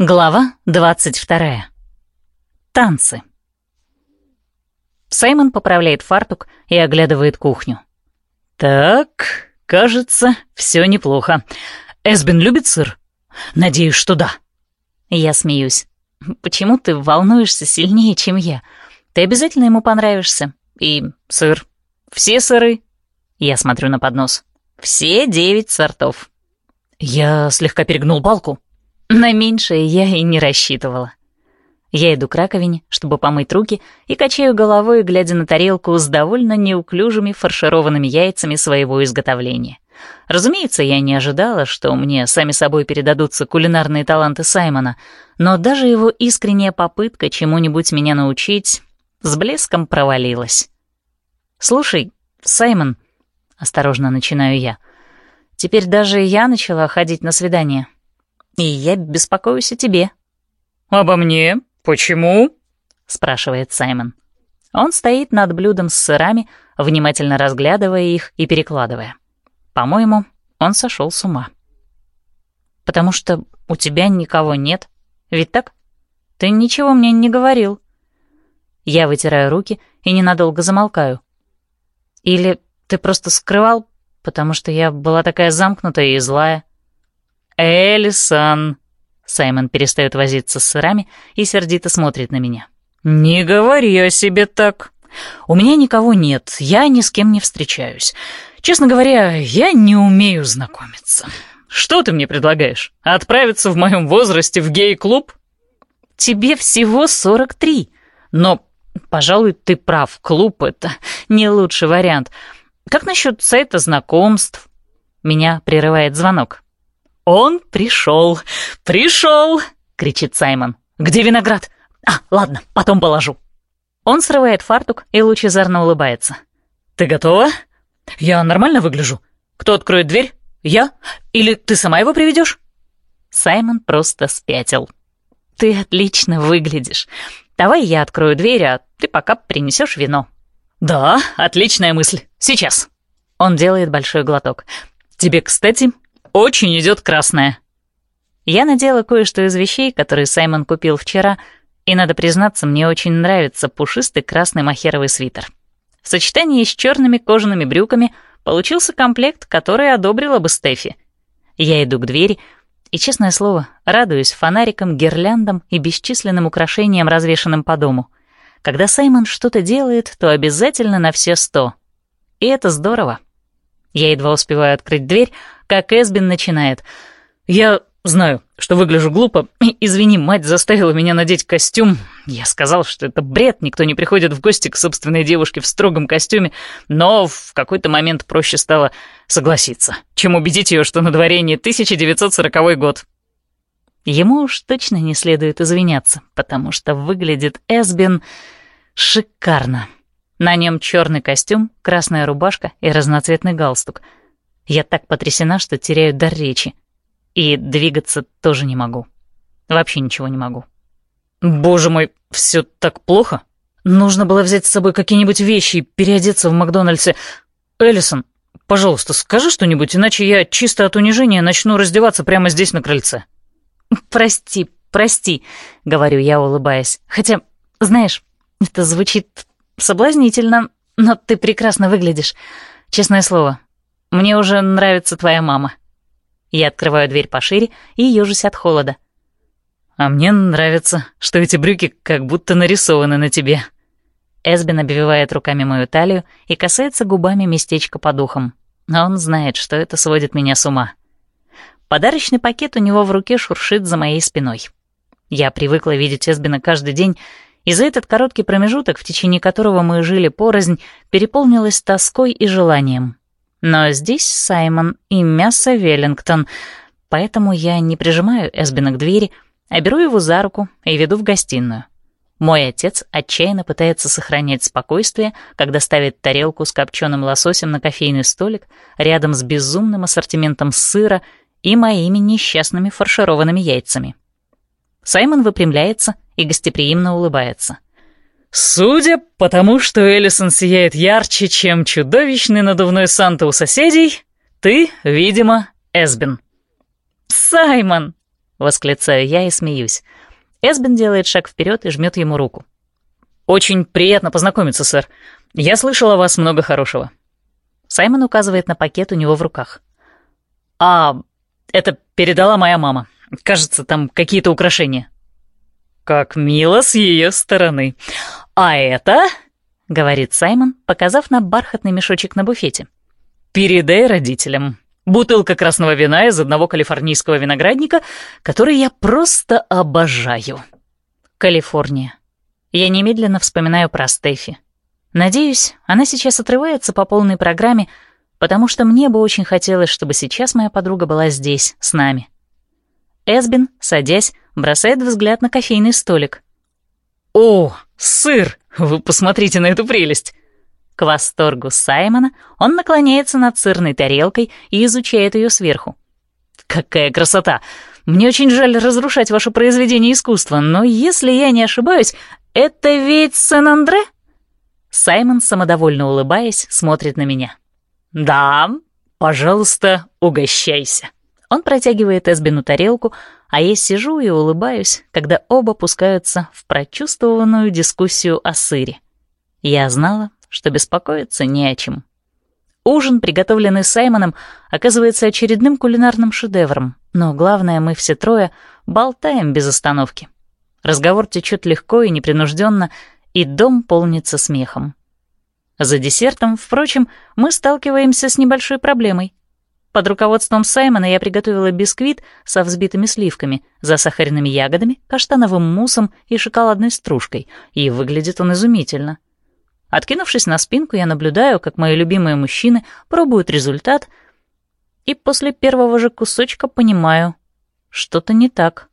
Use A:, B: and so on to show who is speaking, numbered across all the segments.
A: Глава 22. Танцы. Саймон поправляет фартук и оглядывает кухню. «Так, кажется, все неплохо. Эсбин любит сыр? Надеюсь, что да». Я смеюсь. «Почему ты волнуешься сильнее, чем я? Ты обязательно ему понравишься. И сыр. Все сыры». Я смотрю на поднос. «Все девять сортов». Я слегка перегнул балку. На меньшее я и не рассчитывала. Я иду к раковине, чтобы помыть руки, и качаю головой, глядя на тарелку с довольно неуклюжими фаршированными яйцами своего изготовления. Разумеется, я не ожидала, что мне сами собой передадутся кулинарные таланты Саймона, но даже его искренняя попытка чему-нибудь меня научить с блеском провалилась. «Слушай, Саймон», — осторожно начинаю я, — «теперь даже я начала ходить на свидание». И я беспокоюсь о тебе».
B: «Обо мне? Почему?»
A: — спрашивает Саймон. Он стоит над блюдом с сырами, внимательно разглядывая их и перекладывая. По-моему, он сошел с ума. «Потому что у тебя никого нет, ведь так? Ты ничего мне не говорил». Я вытираю руки и ненадолго замолкаю. «Или ты просто скрывал, потому что я была такая замкнутая и злая?»
B: «Элисан!»
A: Саймон перестает возиться с сырами и сердито смотрит на меня.
B: «Не говори о себе так. У меня никого нет, я ни с кем не встречаюсь. Честно говоря, я не умею знакомиться. Что ты мне предлагаешь? Отправиться в моем возрасте в гей-клуб?»
A: «Тебе всего 43. Но, пожалуй, ты прав, клуб — это не лучший вариант. Как насчет сайта знакомств?» Меня прерывает звонок.
B: «Он пришел! Пришел!» — кричит Саймон.
A: «Где виноград? А, ладно, потом положу». Он срывает фартук и лучезарно улыбается.
B: «Ты готова? Я нормально выгляжу? Кто откроет дверь? Я? Или ты сама его приведешь?»
A: Саймон просто спятил. «Ты отлично выглядишь. Давай я открою дверь, а ты пока принесешь вино».
B: «Да, отличная мысль. Сейчас».
A: Он делает большой глоток.
B: «Тебе, кстати, очень идет красная».
A: Я надела кое-что из вещей, которые Саймон купил вчера, и, надо признаться, мне очень нравится пушистый красный махеровый свитер. В сочетании с черными кожаными брюками получился комплект, который одобрила бы Стефи. Я иду к двери и, честное слово, радуюсь фонарикам, гирляндам и бесчисленным украшениям, развешанным по дому. Когда Саймон что-то делает, то обязательно на все сто. И это здорово. Я едва успеваю открыть дверь, как Эсбин начинает.
B: «Я знаю, что выгляжу глупо. Извини, мать заставила меня надеть костюм. Я сказал, что это бред, никто не приходит в гости к собственной девушке в строгом костюме, но в какой-то момент проще стало согласиться, чем убедить ее, что на дворе не 1940 год».
A: Ему уж точно не следует извиняться, потому что выглядит Эсбин шикарно. На нем черный костюм, красная рубашка и разноцветный галстук — я так потрясена, что теряю дар речи. И двигаться тоже не могу. Вообще ничего не могу.
B: «Боже мой, все так плохо. Нужно было взять с собой какие-нибудь вещи и переодеться в Макдональдсе. Эллисон, пожалуйста, скажи что-нибудь, иначе я чисто от унижения начну раздеваться прямо здесь на крыльце».
A: «Прости, прости», — говорю я, улыбаясь. «Хотя, знаешь, это звучит соблазнительно, но ты прекрасно выглядишь. Честное слово, мне уже нравится твоя мама». Я открываю дверь пошире и ежусь от холода.
B: «А мне нравится, что эти брюки как будто нарисованы на тебе».
A: Эсбин обвивает руками мою талию и касается губами местечка под ухом. А он знает, что это сводит меня с ума. Подарочный пакет у него в руке шуршит за моей спиной. Я привыкла видеть Эсбина каждый день, и за этот короткий промежуток, в течение которого мы жили порознь, переполнилась тоской и желанием. Но здесь Саймон и мясо Веллингтон, поэтому я не прижимаю Эсбина к двери, а беру его за руку и веду в гостиную. Мой отец отчаянно пытается сохранять спокойствие, когда ставит тарелку с копченым лососем на кофейный столик рядом с безумным ассортиментом сыра и моими несчастными фаршированными яйцами. Саймон выпрямляется и гостеприимно улыбается.
B: Судя по тому, что Эллисон сияет ярче, чем чудовищный надувной Санта у соседей, ты, видимо, Эсбин.
A: Саймон! — восклицаю я и смеюсь. Эсбин делает шаг вперед и жмет ему руку.
B: «Очень приятно познакомиться, сэр. Я слышал о вас много хорошего».
A: Саймон указывает на пакет у него в руках.
B: «А, это передала моя мама. Кажется, там какие-то украшения». «Как мило с ее стороны. А это...» — говорит Саймон, показав на бархатный мешочек на буфете. «Передай родителям. Бутылка красного вина из одного калифорнийского виноградника, который я просто обожаю».
A: Калифорния. Я немедленно вспоминаю про Стефи. Надеюсь, она сейчас отрывается по полной программе, потому что мне бы очень хотелось, чтобы сейчас моя подруга была здесь, с нами. Эсбин, садясь, бросает взгляд на кофейный столик.
B: «О, сыр! Вы посмотрите на эту прелесть!»
A: К восторгу Саймона он наклоняется над сырной тарелкой и изучает ее сверху.
B: «Какая красота! Мне очень жаль разрушать ваше произведение искусства, но если я не ошибаюсь, это ведь Сен-Андре?»
A: Саймон, самодовольно улыбаясь, смотрит на меня.
B: «Да, пожалуйста, угощайся».
A: Он протягивает Эсбину тарелку, а я сижу и улыбаюсь, когда оба пускаются в прочувствованную дискуссию о сыре. Я знала, что беспокоиться не о чем. Ужин, приготовленный Саймоном, оказывается очередным кулинарным шедевром, но главное, мы все трое болтаем без остановки. Разговор течет легко и непринужденно, и дом полнится смехом. За десертом, впрочем, мы сталкиваемся с небольшой проблемой. Под руководством Саймона я приготовила бисквит со взбитыми сливками, засахаренными ягодами, каштановым муссом и шоколадной стружкой, и выглядит он изумительно. Откинувшись на спинку, я наблюдаю, как мои любимые мужчины пробуют результат, и после первого же кусочка понимаю, что-то не так.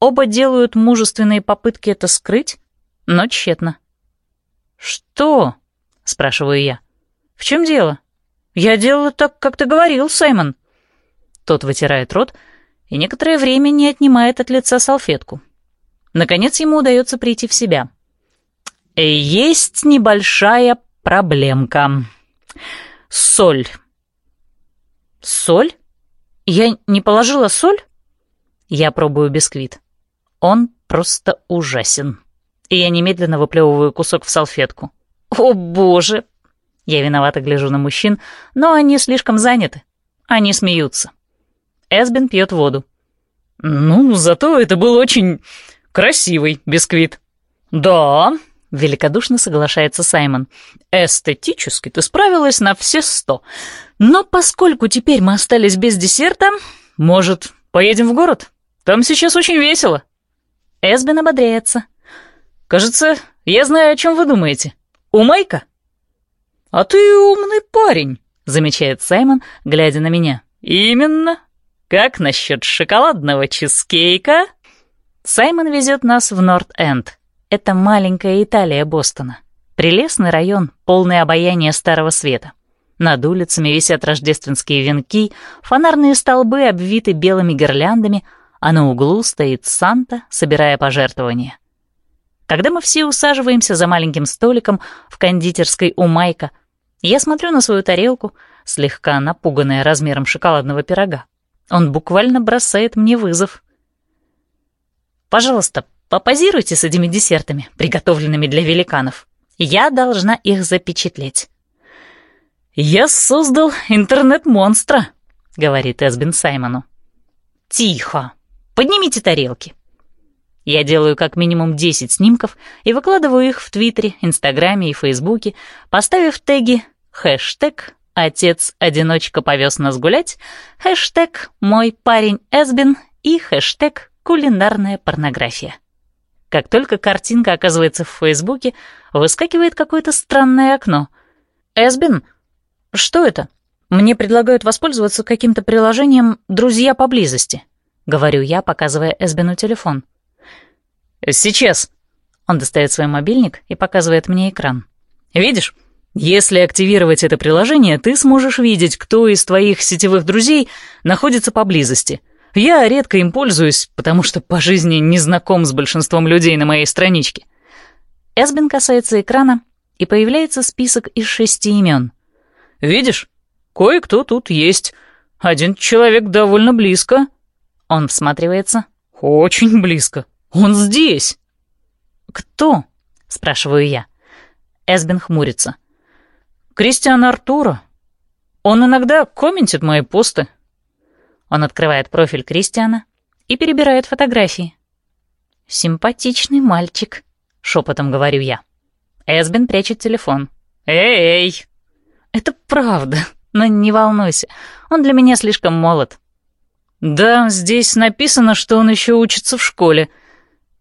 A: Оба делают мужественные попытки это скрыть, но тщетно.
B: «Что?» — спрашиваю я. «В чем дело? Я делала так, как ты говорил, Саймон».
A: Тот вытирает рот и некоторое время не отнимает от лица салфетку. Наконец ему удается прийти в себя.
B: «Есть небольшая проблемка. Соль».
A: «Соль? Я не положила соль?» Я пробую бисквит. Он просто ужасен и я немедленно выплевываю кусок в салфетку. «О, боже!» Я виновато гляжу на мужчин, но они слишком заняты. Они смеются. Эсбин пьет воду.
B: «Ну, зато это был очень красивый бисквит».
A: «Да», — великодушно соглашается Саймон.
B: «Эстетически ты справилась на все сто. Но поскольку теперь мы остались без десерта, может, поедем в город? Там сейчас очень весело».
A: Эсбин ободряется.
B: Кажется, я знаю, о чем вы думаете. У Майка?»
A: «А ты умный парень», — замечает Саймон, глядя на меня.
B: «Именно. Как насчет шоколадного чизкейка?»
A: Саймон везет нас в Норт-Энд. Это маленькая Италия Бостона. Прелестный район, полный обаяния старого света. Над улицами висят рождественские венки, фонарные столбы обвиты белыми гирляндами, а на углу стоит Санта, собирая пожертвования. Когда мы все усаживаемся за маленьким столиком в кондитерской у Майка, я смотрю на свою тарелку, слегка напуганная размером шоколадного пирога. Он буквально бросает мне вызов. «Пожалуйста, попозируйте с этими десертами, приготовленными для великанов. Я должна их запечатлеть».
B: «Я создал интернет-монстра», —
A: говорит Эсбин Саймону. «Тихо! Поднимите тарелки!» Я делаю как минимум 10 снимков и выкладываю их в Твиттере, Инстаграме и Фейсбуке, поставив теги хэштег «Отец-одиночка повез нас гулять», хэштег «Мой парень Эсбин» и хэштег «Кулинарная порнография». Как только картинка оказывается в Фейсбуке, выскакивает какое-то странное окно. «Эсбин? Что это? Мне предлагают воспользоваться каким-то приложением «Друзья поблизости», — говорю я, показывая Эсбину телефон.
B: «Сейчас».
A: Он достает свой мобильник и показывает мне экран.
B: «Видишь? Если активировать это приложение, ты сможешь видеть, кто из твоих сетевых друзей находится поблизости. Я редко им пользуюсь, потому что по жизни не знаком с большинством людей на моей страничке».
A: Эсбин касается экрана, и появляется список из шести имен.
B: «Видишь? Кое-кто тут есть. Один человек довольно близко».
A: Он всматривается.
B: «Очень близко. Он здесь!»
A: «Кто?» — спрашиваю я. Эсбин хмурится.
B: «Кристиан Артура. Он иногда комментит мои посты».
A: Он открывает профиль Кристиана и перебирает фотографии. «Симпатичный мальчик», — шепотом говорю я. Эсбин прячет телефон.
B: «Эй!»
A: «Это правда, но не волнуйся, он для меня слишком молод».
B: «Да, здесь написано, что он еще учится в школе».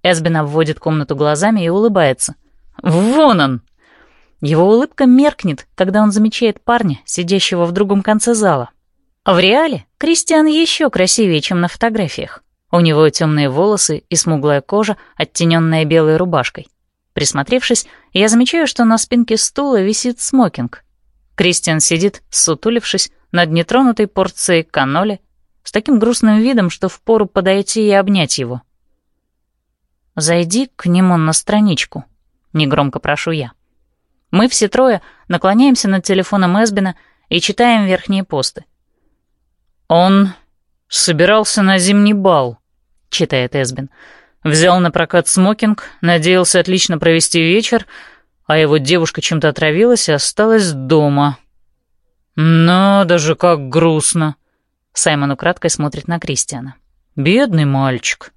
A: Эсбин обводит комнату глазами и улыбается.
B: «Вон он!»
A: Его улыбка меркнет, когда он замечает парня, сидящего в другом конце зала. В реале Кристиан еще красивее, чем на фотографиях. У него темные волосы и смуглая кожа, оттененная белой рубашкой. Присмотревшись, я замечаю, что на спинке стула висит смокинг. Кристиан сидит, сутулившись, над нетронутой порцией каноли, с таким грустным видом, что впору подойти и обнять его. «Зайди к нему на страничку», — негромко прошу я. Мы все трое наклоняемся над телефоном Эсбина и читаем верхние посты.
B: «Он собирался на зимний бал», — читает Эсбин. «Взял на прокат смокинг, надеялся отлично провести вечер, а его девушка чем-то отравилась и осталась дома». «Надо же, как грустно!»
A: Саймон украдкой смотрит на Кристиана.
B: «Бедный мальчик».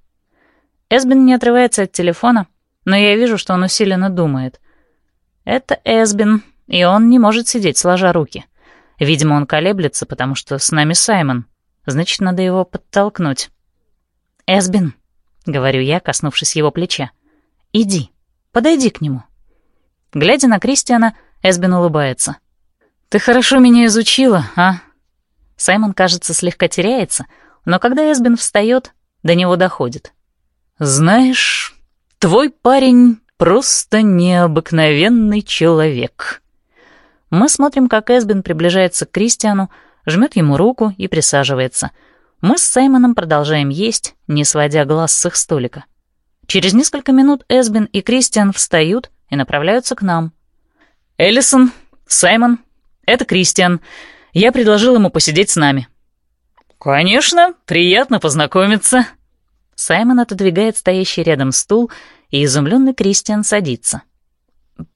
A: Эсбин не отрывается от телефона, но я вижу, что он усиленно думает — это Эсбин, и он не может сидеть сложа руки. Видимо, он колеблется, потому что с нами Саймон. Значит, надо его подтолкнуть. «Эсбин», — говорю я, коснувшись его плеча, — «иди, подойди к нему». Глядя на Кристиана, Эсбин улыбается. «Ты хорошо меня изучила, а?» Саймон, кажется, слегка теряется, но когда Эсбин встает, до него доходит.
B: «Знаешь, твой парень Просто необыкновенный человек.
A: Мы смотрим, как Эсбин приближается к Кристиану, жмет ему руку и присаживается. Мы с Саймоном продолжаем есть, не сводя глаз с их столика. Через несколько минут Эсбин и Кристиан встают и направляются к нам.
B: «Эллисон, Саймон, это Кристиан. Я предложил ему посидеть с нами». «Конечно, приятно познакомиться».
A: Саймон отодвигает стоящий рядом стул и изумленный Кристиан садится.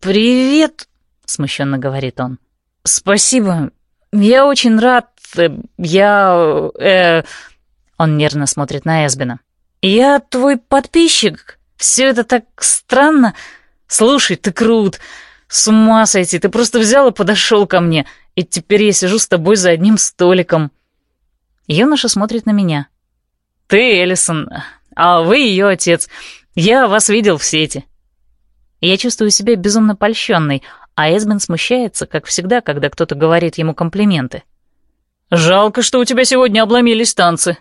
B: «Привет», — смущенно говорит он. «Спасибо. Я очень рад. Э, я... Э...»
A: Он нервно смотрит на Эсбина.
B: «Я твой подписчик. Все это так странно. Слушай, ты крут. С ума сойти. Ты просто взял и подошел ко мне. И теперь я сижу с тобой за одним столиком».
A: Юноша смотрит на меня.
B: «Ты, Эллисон, а вы ее отец. Я вас видел в сети».
A: Я чувствую себя безумно польщенной, а Эсбин смущается, как всегда, когда кто-то говорит ему комплименты.
B: «Жалко, что у тебя сегодня обломились танцы».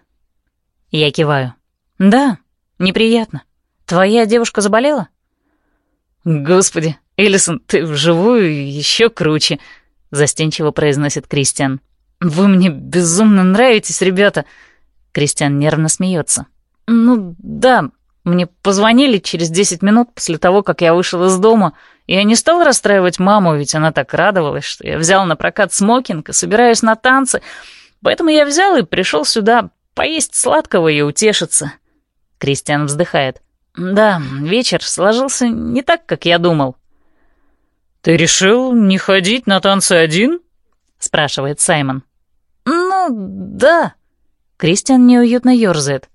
A: Я киваю. «Да, неприятно. Твоя девушка заболела?»
B: «Господи, Элисон, ты вживую еще круче», — застенчиво произносит Кристиан. «Вы мне безумно нравитесь, ребята».
A: Кристиан нервно смеется.
B: «Ну да, мне позвонили через десять минут после того, как я вышел из дома, я не стал расстраивать маму, ведь она так радовалась, что я взял на прокат смокинг и собираюсь на танцы, поэтому я взял и пришел сюда поесть сладкого и утешиться».
A: Кристиан вздыхает.
B: «Да, вечер сложился не так, как я думал». «Ты решил не ходить на танцы один?» — спрашивает Саймон.
A: «Ну, да». Кристиан неуютно ёрзает.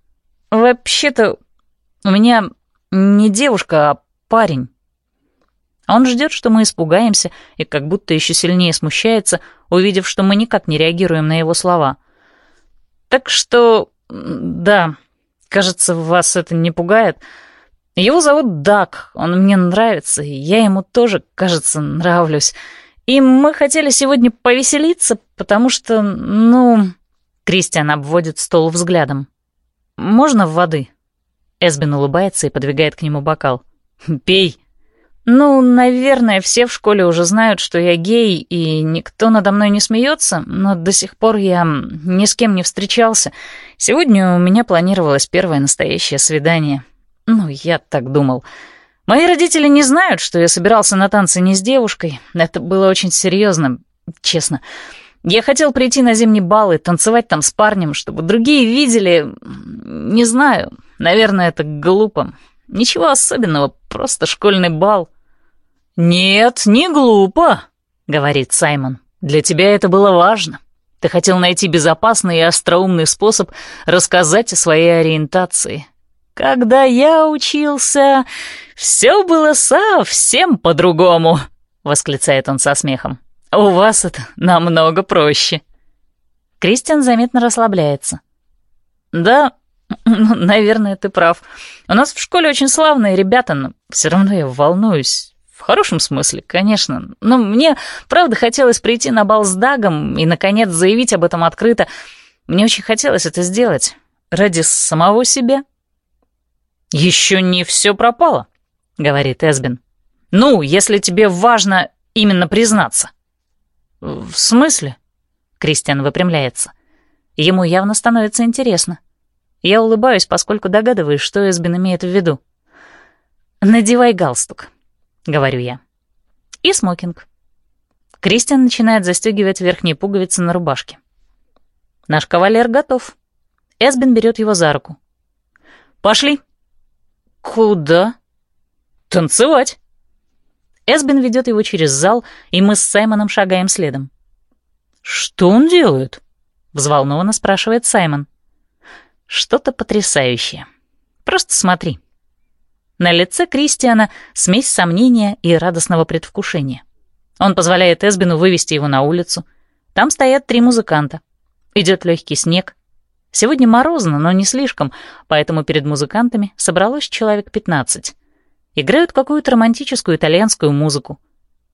B: «Вообще-то у меня не девушка, а парень».
A: Он ждет, что мы испугаемся, и как будто еще сильнее смущается, увидев, что мы никак не реагируем на его слова.
B: «Так что, да, кажется, вас это не пугает. Его зовут Дак, он мне нравится, и я ему тоже, кажется, нравлюсь. И мы хотели сегодня повеселиться, потому что, ну...»
A: Кристиан обводит стол взглядом.
B: «Можно воды?»
A: Эсбин улыбается и подвигает к нему бокал.
B: «Пей».
A: «Ну, наверное, все в школе уже знают, что я гей, и никто надо мной не смеется, но до сих пор я ни с кем не встречался. Сегодня у меня планировалось первое настоящее свидание. Ну, я так думал. Мои родители не знают, что я собирался на танцы не с девушкой. Это было очень серьезно, честно. Я хотел прийти на зимний бал и танцевать там с парнем, чтобы другие видели... Не знаю, наверное, это глупо. Ничего особенного, просто школьный бал».
B: «Нет, не глупо», — говорит Саймон. «Для тебя это было важно. Ты хотел найти безопасный и остроумный способ рассказать о своей ориентации. Когда я учился, все было совсем по-другому», — восклицает он со смехом. «У вас это намного проще».
A: Кристиан заметно расслабляется.
B: «Да, ну, наверное, ты прав. У нас в школе очень славные ребята, но все равно я волнуюсь. В хорошем смысле, конечно. Но мне, правда, хотелось прийти на бал с Дагом и, наконец, заявить об этом открыто. Мне очень хотелось это сделать. Ради самого себя. «Еще не все пропало», — говорит Эсбин. «Ну, если тебе важно именно признаться».
A: «В смысле?» Кристиан выпрямляется. Ему явно становится интересно. Я улыбаюсь, поскольку догадываюсь, что Эсбин имеет в виду. «Надевай галстук», — говорю я. «И смокинг». Кристиан начинает застегивать верхние пуговицы на рубашке. Наш кавалер готов. Эсбин берет его за руку.
B: «Пошли!»
A: «Куда?»
B: «Танцевать!»
A: Эсбин ведет его через зал, и мы с Саймоном шагаем следом.
B: «Что он делает?»
A: — взволнованно спрашивает Саймон. Что-то потрясающее. Просто смотри. На лице Кристиана смесь сомнения и радостного предвкушения. Он позволяет Эсбину вывести его на улицу. Там стоят три музыканта. Идет легкий снег. Сегодня морозно, но не слишком, поэтому перед музыкантами собралось человек 15. Играют какую-то романтическую итальянскую музыку.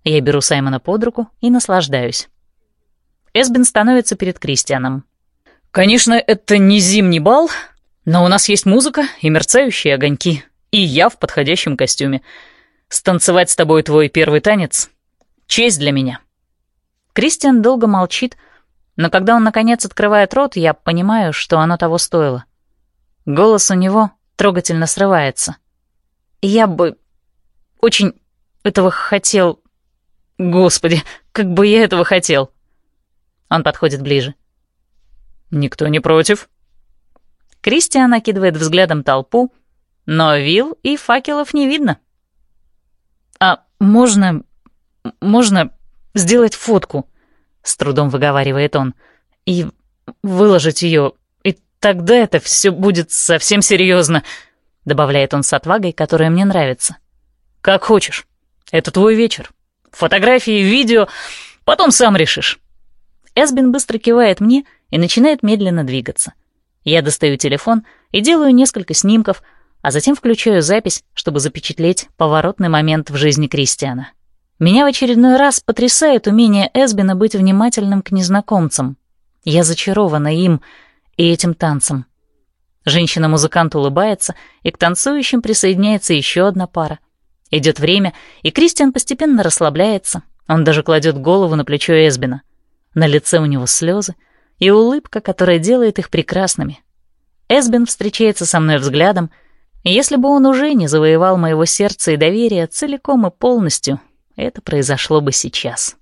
A: Я беру Саймона под руку и наслаждаюсь. Эсбин становится перед Кристианом.
B: «Конечно, это не зимний бал, но у нас есть музыка и мерцающие огоньки, и я в подходящем костюме. Станцевать с тобой твой первый танец — честь для меня».
A: Кристиан долго молчит, но когда он, наконец, открывает рот, я понимаю, что оно того стоило. Голос у него трогательно срывается. Я бы очень этого хотел... Господи, как бы я этого хотел. Он подходит ближе.
B: Никто не против.
A: Кристиан накидывает взглядом толпу, но вил и факелов не видно.
B: «А можно... можно сделать фотку?» — с трудом выговаривает он. «И выложить ее, и тогда это все будет совсем серьезно», — добавляет он с отвагой, которая мне нравится. «Как хочешь. Это твой вечер. Фотографии, видео, потом сам решишь».
A: Эсбин быстро кивает мне и начинает медленно двигаться. Я достаю телефон и делаю несколько снимков, а затем включаю запись, чтобы запечатлеть поворотный момент в жизни Кристиана. Меня в очередной раз потрясает умение Эсбина быть внимательным к незнакомцам. Я зачарована им и этим танцем. Женщина-музыкант улыбается, и к танцующим присоединяется еще одна пара. Идет время, и Кристиан постепенно расслабляется. Он даже кладет голову на плечо Эсбина. На лице у него слезы и улыбка, которая делает их прекрасными. Эсбин встречается со мной взглядом, и если бы он уже не завоевал моего сердца и доверия целиком и полностью, это произошло бы сейчас.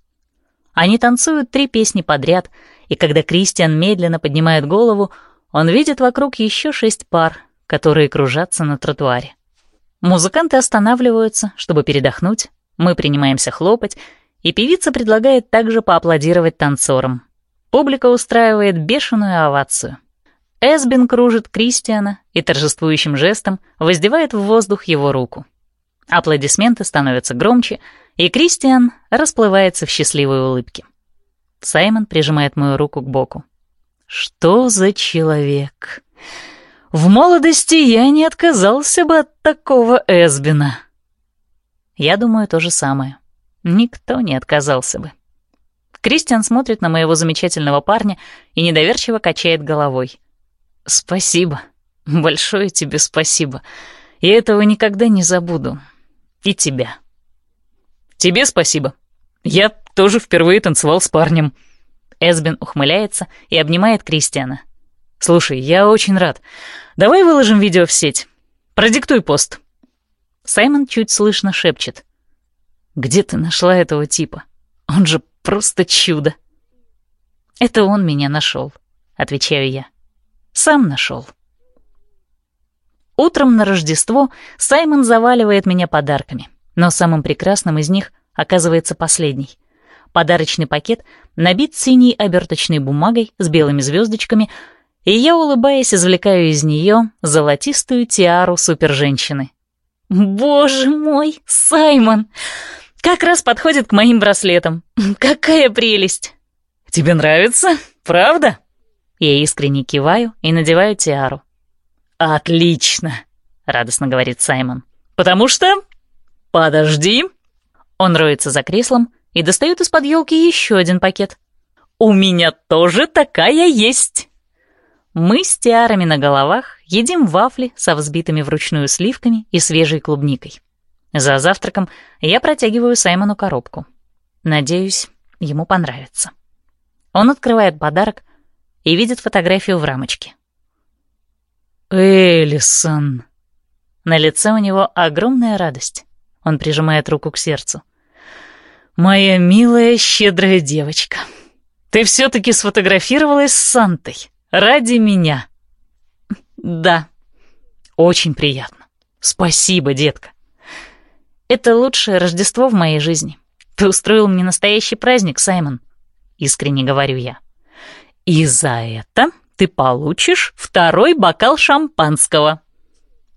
A: Они танцуют три песни подряд, и когда Кристиан медленно поднимает голову, он видит вокруг еще шесть пар, которые кружатся на тротуаре. Музыканты останавливаются, чтобы передохнуть, мы принимаемся хлопать, и певица предлагает также поаплодировать танцорам. Публика устраивает бешеную овацию. Эсбин кружит Кристиана и торжествующим жестом воздевает в воздух его руку. Аплодисменты становятся громче, и Кристиан расплывается в счастливой улыбке. Саймон прижимает мою руку к боку. Что за человек? В молодости я не отказался бы от такого Эсбина. Я думаю то же самое. Никто не отказался бы. Кристиан смотрит на моего замечательного парня и недоверчиво качает головой. «Спасибо. Большое тебе спасибо. Я этого никогда не забуду. И тебя».
B: «Тебе спасибо. Я тоже впервые танцевал с парнем»,
A: Эсбин ухмыляется и обнимает Кристиана.
B: «Слушай, я очень рад. Давай выложим видео в сеть. Продиктуй пост».
A: Саймон чуть слышно шепчет.
B: «Где ты нашла этого типа? Он же просто чудо».
A: Это он меня нашел, отвечаю я. Сам нашел. Утром на Рождество Саймон заваливает меня подарками, но самым прекрасным из них оказывается последний. Подарочный пакет набит синей оберточной бумагой с белыми звездочками, и я, улыбаясь, извлекаю из нее золотистую тиару суперженщины. «Боже мой, Саймон! Как раз подходит к моим браслетам. Какая прелесть!»
B: «Тебе нравится? Правда?»
A: Я искренне киваю и надеваю тиару.
B: «Отлично!» — радостно говорит Саймон. «Потому что...» «Подожди!»
A: Он роется за креслом и достает из-под елки еще один пакет.
B: «У меня тоже такая есть!»
A: Мы с тиарами на головах едим вафли со взбитыми вручную сливками и свежей клубникой. За завтраком я протягиваю Саймону коробку. Надеюсь, ему понравится. Он открывает подарок и видит фотографию в рамочке.
B: «Элисон!»
A: На лице у него огромная радость. Он прижимает руку к сердцу.
B: «Моя милая, щедрая девочка, ты все-таки сфотографировалась с Сантой ради меня?»
A: «Да».
B: «Очень приятно. Спасибо, детка».
A: «Это лучшее Рождество в моей жизни. Ты устроил мне настоящий праздник, Саймон», — искренне говорю я.
B: «И за это ты получишь второй бокал шампанского».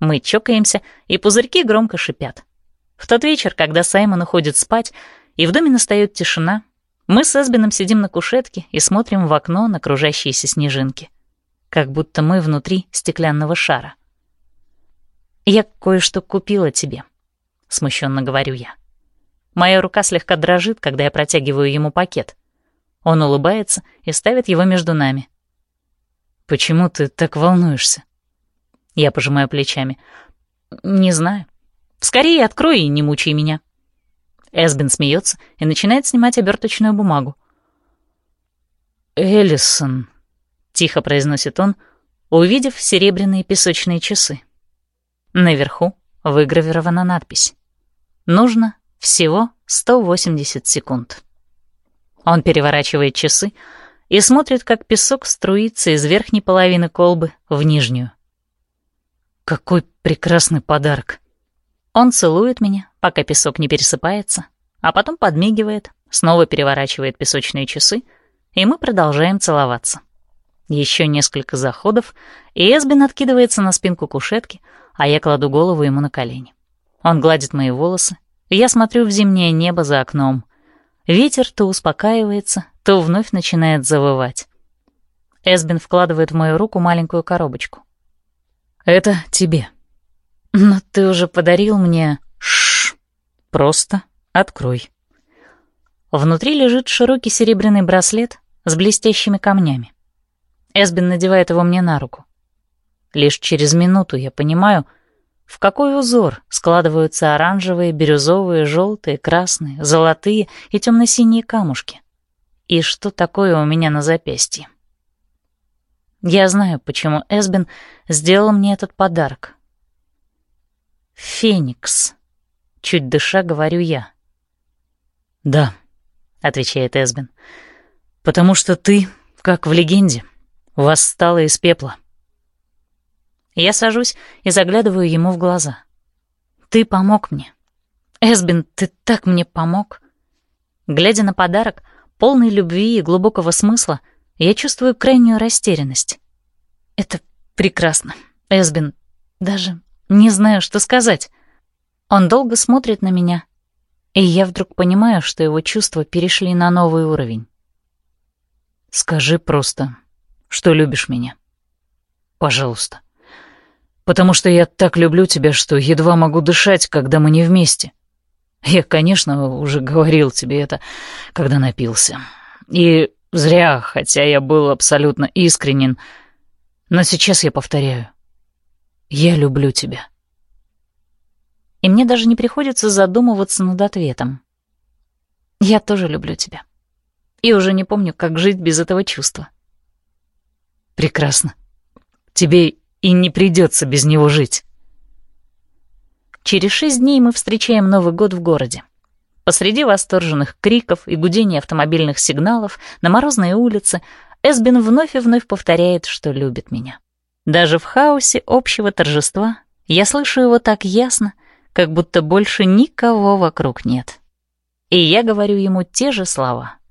A: Мы чокаемся, и пузырьки громко шипят. В тот вечер, когда Саймон уходит спать, и в доме настает тишина, мы с Эсбином сидим на кушетке и смотрим в окно на кружащиеся снежинки. Как будто мы внутри стеклянного шара. «Я кое-что купила тебе», — смущенно говорю я. Моя рука слегка дрожит, когда я протягиваю ему пакет. Он улыбается и ставит его между нами.
B: «Почему ты так волнуешься?»
A: Я пожимаю плечами. «Не знаю. Скорее открой и не мучай меня». Эсбин смеется и начинает снимать оберточную бумагу.
B: «Эллисон», —
A: тихо произносит он, увидев серебряные песочные часы. Наверху выгравирована надпись. Нужно всего 180 секунд. Он переворачивает часы и смотрит, как песок струится из верхней половины колбы в нижнюю.
B: «Какой прекрасный подарок!»
A: Он целует меня, пока песок не пересыпается, а потом подмигивает, снова переворачивает песочные часы, и мы продолжаем целоваться. Еще несколько заходов, и Эсбин откидывается на спинку кушетки, а я кладу голову ему на колени. Он гладит мои волосы, и я смотрю в зимнее небо за окном. Ветер то успокаивается, то вновь начинает завывать. Эсбин вкладывает в мою руку маленькую коробочку.
B: «Это тебе»,
A: но ты уже подарил мне...
B: Шш. Просто открой.
A: Внутри лежит широкий серебряный браслет с блестящими камнями. Эсбин надевает его мне на руку. Лишь через минуту я понимаю, в какой узор складываются оранжевые, бирюзовые, желтые, красные, золотые и темно-синие камушки. И что такое у меня на запястье. Я знаю, почему Эсбин сделал мне этот подарок. «Феникс», — чуть дыша говорю я.
B: «Да», — отвечает Эсбин, — «потому что ты, как в легенде, восстала из пепла».
A: Я сажусь и заглядываю ему в глаза. «Ты помог мне. Эсбин, ты так мне помог». Глядя на подарок, полный любви и глубокого смысла, я чувствую крайнюю растерянность. Это прекрасно. Эсбин, даже не знаю, что сказать. Он долго смотрит на меня, и я вдруг понимаю, что его чувства перешли на новый уровень.
B: «Скажи просто, что любишь меня. Пожалуйста. Потому что я так люблю тебя, что едва могу дышать, когда мы не вместе. Я, конечно, уже говорил тебе это, когда напился. И зря, хотя я был абсолютно искренен, но сейчас я повторяю. Я люблю тебя.
A: И мне даже не приходится задумываться над ответом. Я тоже люблю тебя. И уже не помню, как жить без этого чувства.
B: Прекрасно. Тебе и не придется без него жить.
A: Через шесть дней мы встречаем Новый год в городе. Посреди восторженных криков и гудения автомобильных сигналов на морозной улице Эсбин вновь и вновь повторяет, что любит меня. Даже в хаосе общего торжества я слышу его так ясно, как будто больше никого вокруг нет. И я говорю ему те же слова —